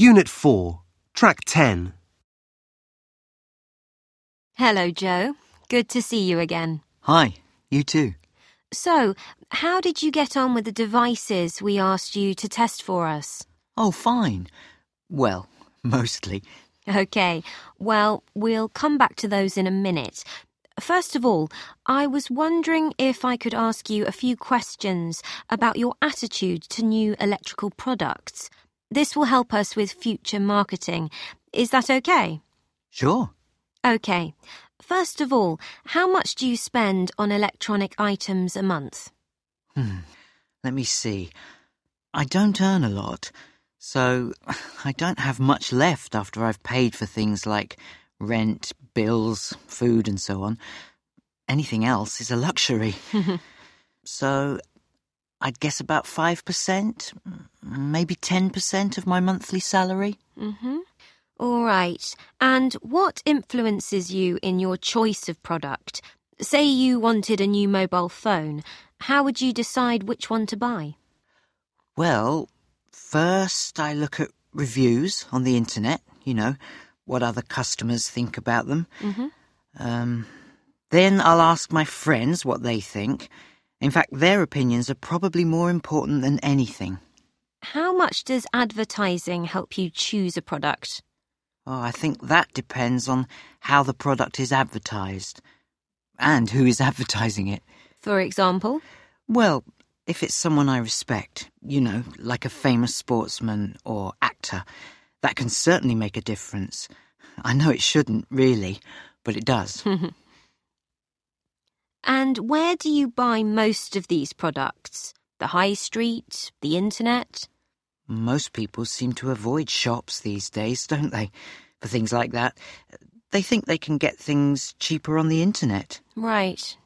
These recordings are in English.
Unit 4, Track 10. Hello, Joe. Good to see you again. Hi, you too. So, how did you get on with the devices we asked you to test for us? Oh, fine. Well, mostly. OK, well, we'll come back to those in a minute. First of all, I was wondering if I could ask you a few questions about your attitude to new electrical products. This will help us with future marketing. Is that OK? Sure. OK. First of all, how much do you spend on electronic items a month? Hmm. Let me see. I don't earn a lot, so I don't have much left after I've paid for things like rent, bills, food, and so on. Anything else is a luxury. so I'd guess about 5%, maybe 10% of my monthly salary. Mm-hmm. All right. And what influences you in your choice of product? Say you wanted a new mobile phone. How would you decide which one to buy? Well, first I look at reviews on the internet, you know, what other customers think about them. Mm-hmm. Um, then I'll ask my friends what they think. In fact, their opinions are probably more important than anything. How much does advertising help you choose a product? Oh, I think that depends on how the product is advertised and who is advertising it. For example? Well, if it's someone I respect, you know, like a famous sportsman or actor, that can certainly make a difference. I know it shouldn't, really, but it does. and where do you buy most of these products? The high street? The internet? Most people seem to avoid shops these days, don't they? For things like that. They think they can get things cheaper on the internet. Right.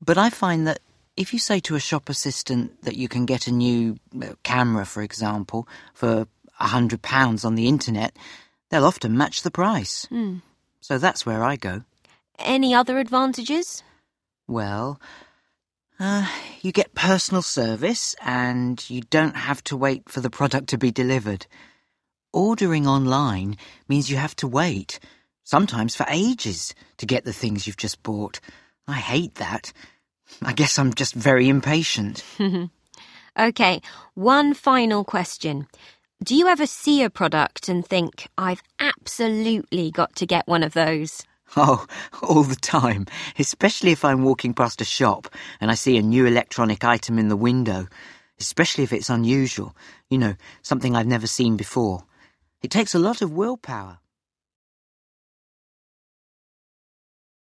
But I find that if you say to a shop assistant that you can get a new uh, camera, for example, for a hundred pounds on the internet, they'll often match the price. Mm. So that's where I go. Any other advantages? Well, uh, you get personal service and you don't have to wait for the product to be delivered. Ordering online means you have to wait, sometimes for ages, to get the things you've just bought. I hate that. I guess I'm just very impatient. okay, one final question. Do you ever see a product and think, I've absolutely got to get one of those? Oh, all the time, especially if I'm walking past a shop and I see a new electronic item in the window, especially if it's unusual, you know, something I've never seen before. It takes a lot of willpower.